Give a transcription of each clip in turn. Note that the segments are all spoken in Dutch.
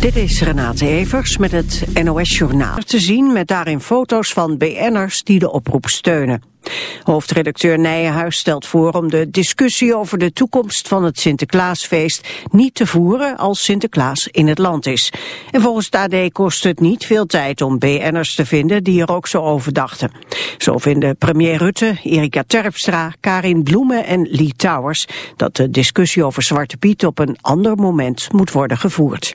Dit is Renate Evers met het NOS Journaal. Te zien met daarin foto's van BN'ers die de oproep steunen. Hoofdredacteur Nijenhuis stelt voor om de discussie over de toekomst van het Sinterklaasfeest niet te voeren als Sinterklaas in het land is. En volgens het AD kost het niet veel tijd om BN'ers te vinden die er ook zo over dachten. Zo vinden premier Rutte, Erika Terpstra, Karin Bloemen en Lee Towers dat de discussie over Zwarte Piet op een ander moment moet worden gevoerd.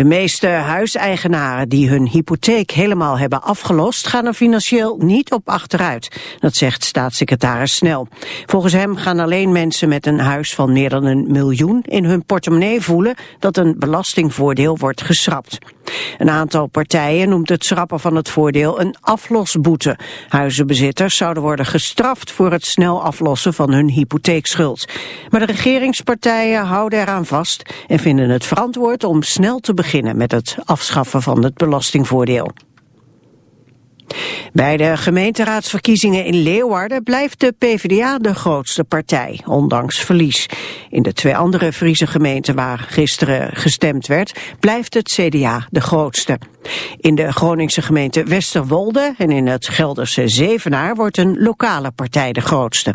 De meeste huiseigenaren die hun hypotheek helemaal hebben afgelost gaan er financieel niet op achteruit. Dat zegt staatssecretaris Snel. Volgens hem gaan alleen mensen met een huis van meer dan een miljoen in hun portemonnee voelen dat een belastingvoordeel wordt geschrapt. Een aantal partijen noemt het schrappen van het voordeel een aflosboete. Huizenbezitters zouden worden gestraft voor het snel aflossen van hun hypotheekschuld. Maar de regeringspartijen houden eraan vast en vinden het verantwoord om snel te beginnen met het afschaffen van het belastingvoordeel. Bij de gemeenteraadsverkiezingen in Leeuwarden blijft de PvdA de grootste partij, ondanks verlies. In de twee andere Friese gemeenten waar gisteren gestemd werd, blijft het CDA de grootste. In de Groningse gemeente Westerwolde en in het Gelderse Zevenaar wordt een lokale partij de grootste.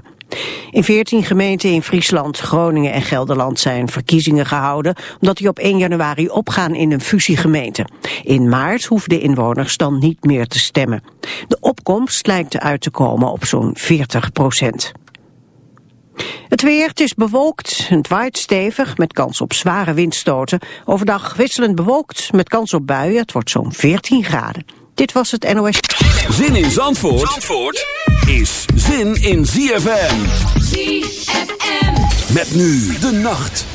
In 14 gemeenten in Friesland, Groningen en Gelderland zijn verkiezingen gehouden omdat die op 1 januari opgaan in een fusiegemeente. In maart hoefden inwoners dan niet meer te stemmen. De opkomst lijkt uit te komen op zo'n 40 procent. Het weer, het is bewolkt, het waait stevig met kans op zware windstoten. Overdag wisselend bewolkt met kans op buien, het wordt zo'n 14 graden. Dit was het NOS. Zin in Zandvoort, Zandvoort is zin in ZFM. ZFM. Met nu de nacht.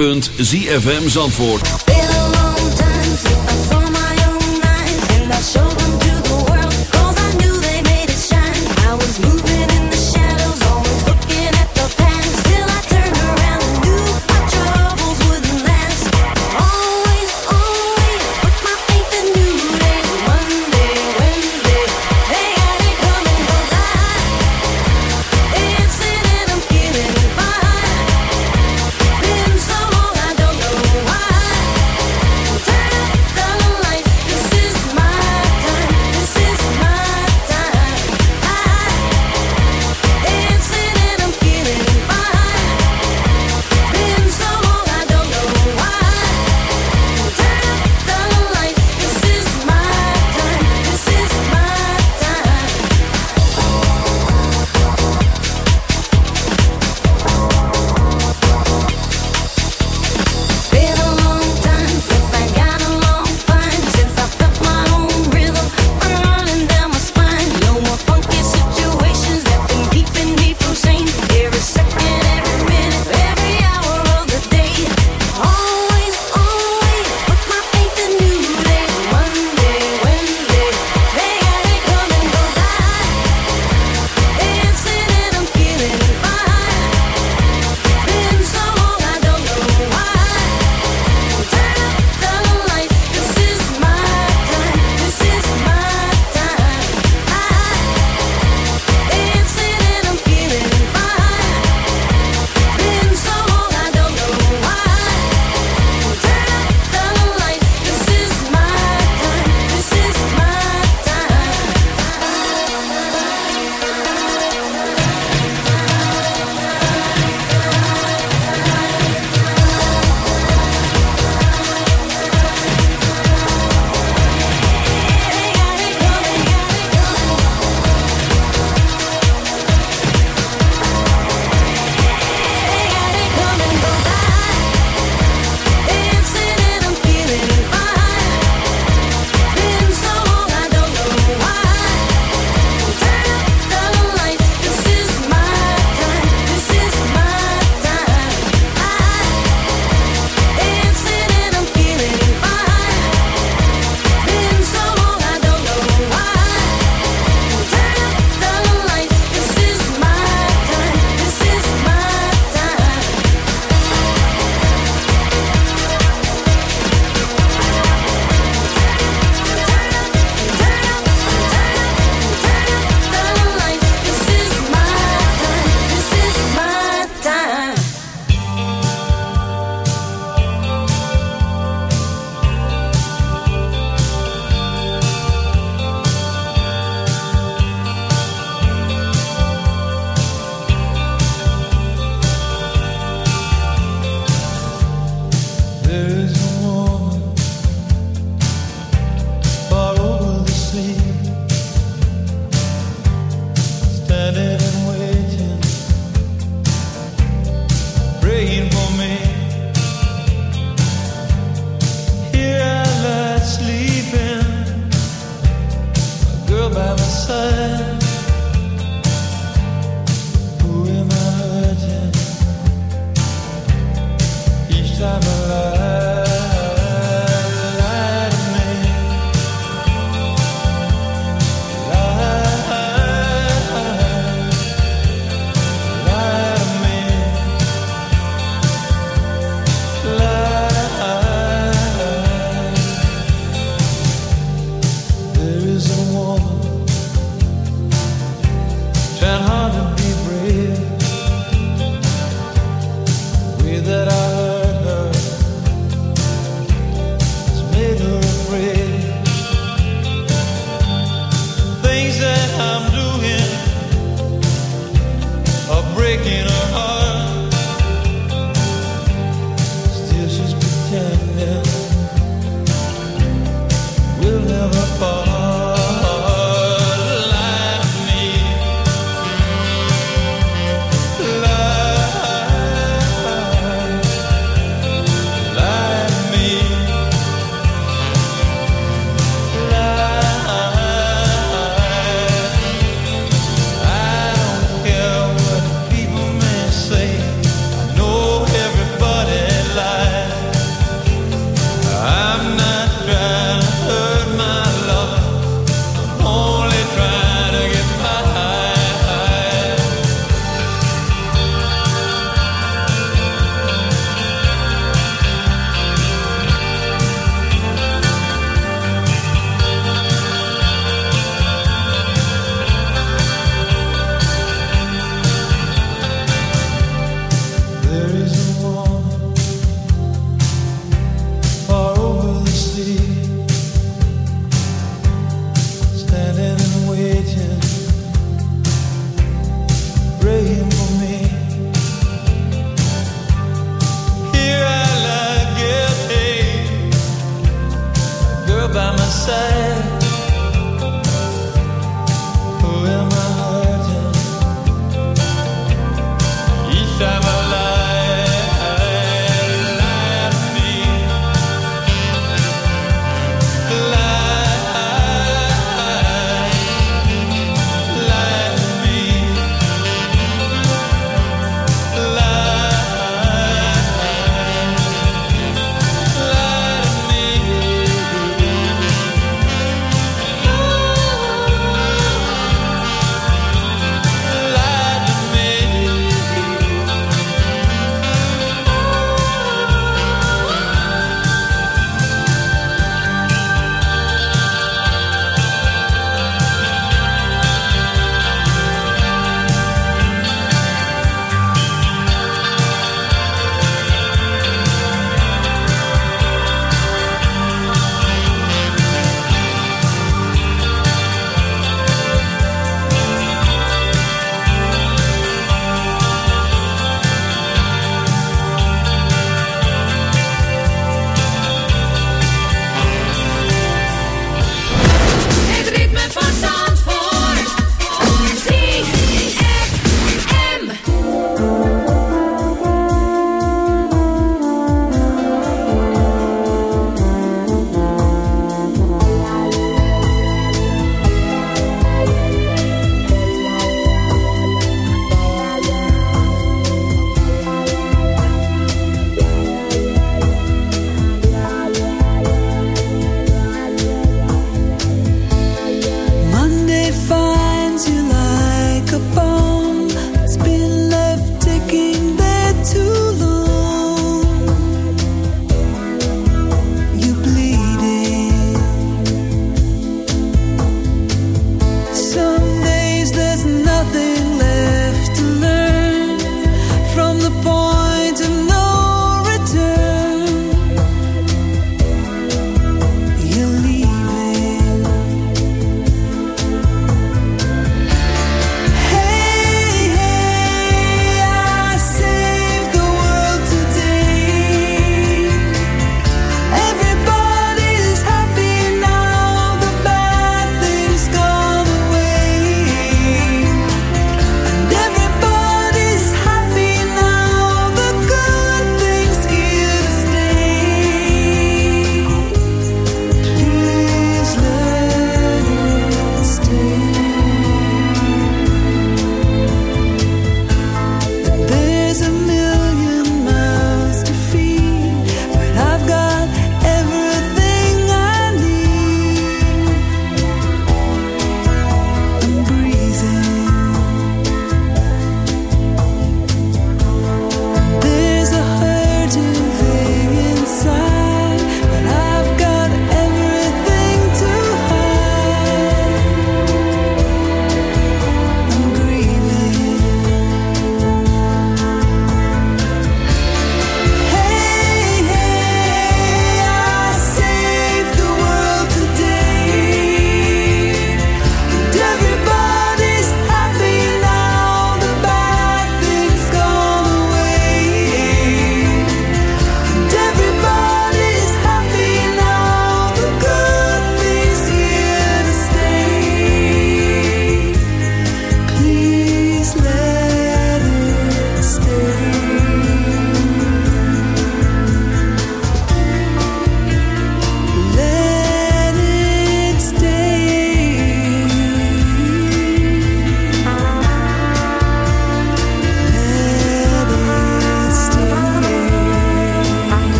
www.zfmzandvoort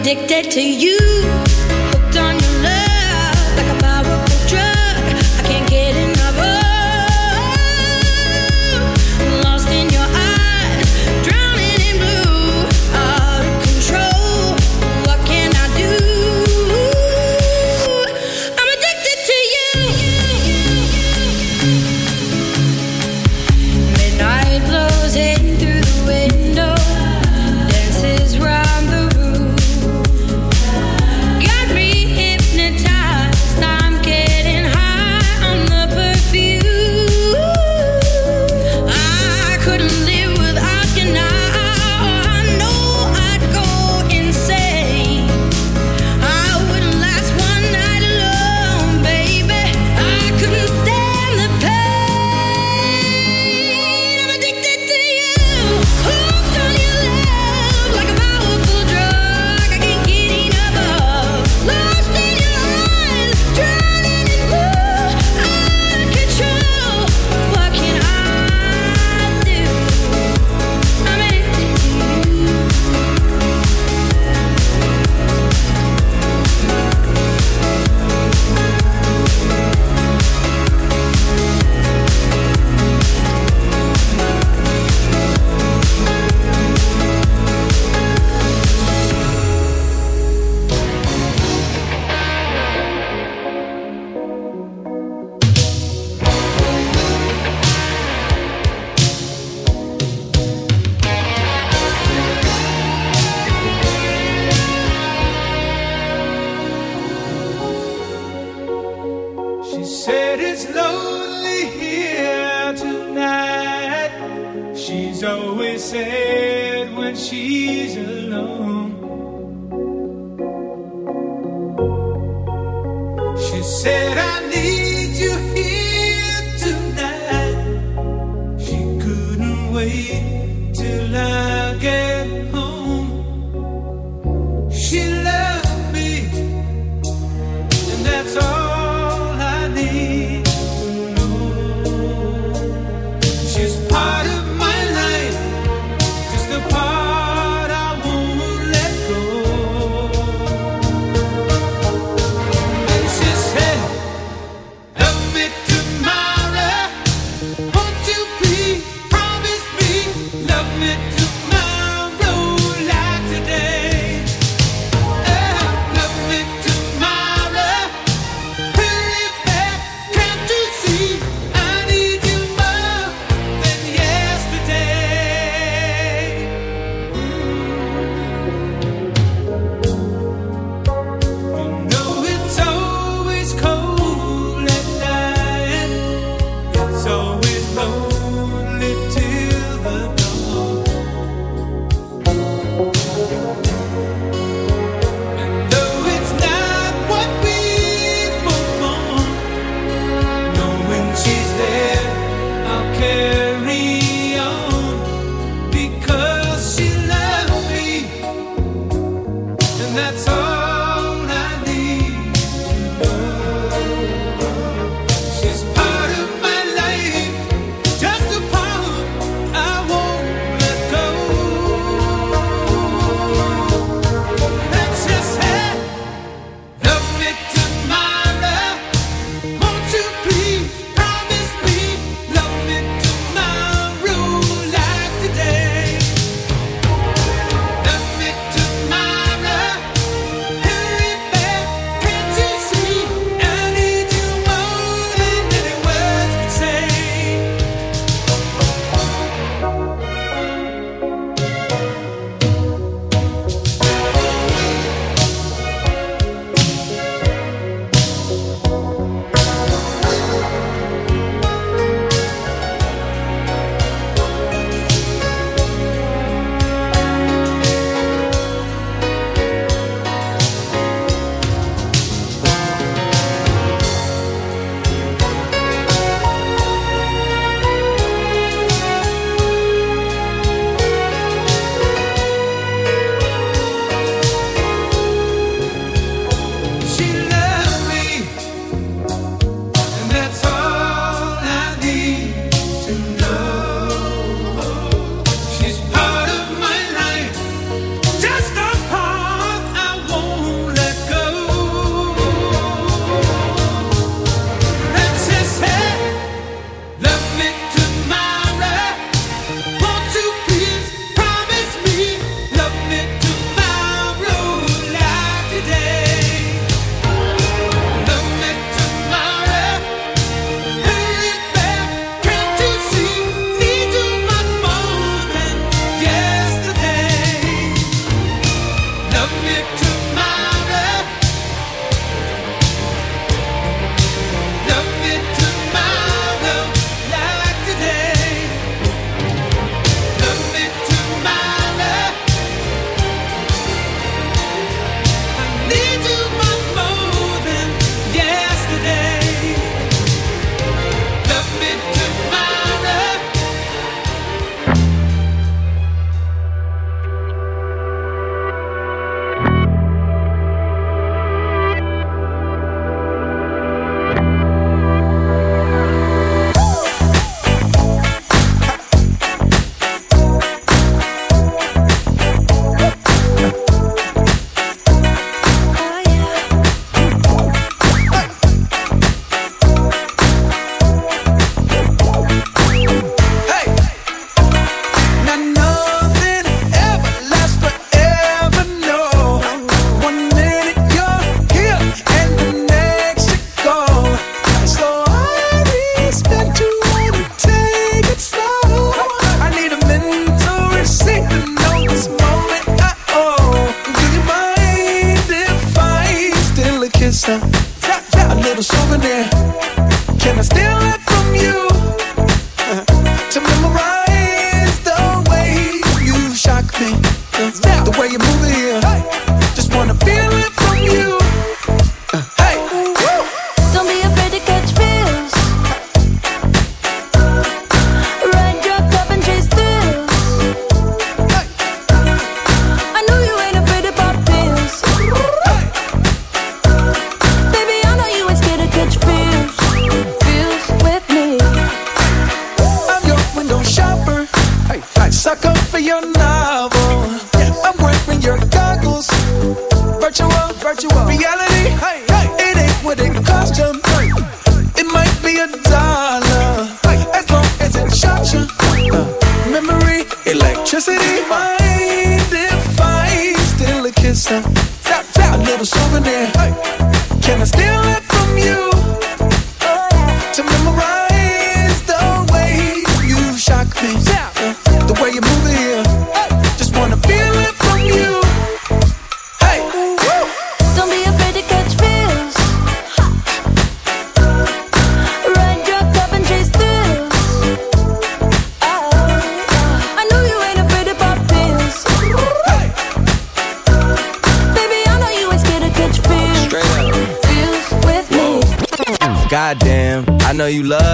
addicted to you. said it's lonely here tonight. She's always sad when she's alone. She said. We'll your novel. I'm wearing your goggles. Virtual, virtual reality. It ain't what it cost you. It might be a dollar. As long as it shot you. Uh, memory, electricity. Mind if I steal a kiss? Tap, tap, a little souvenir. Can I steal you love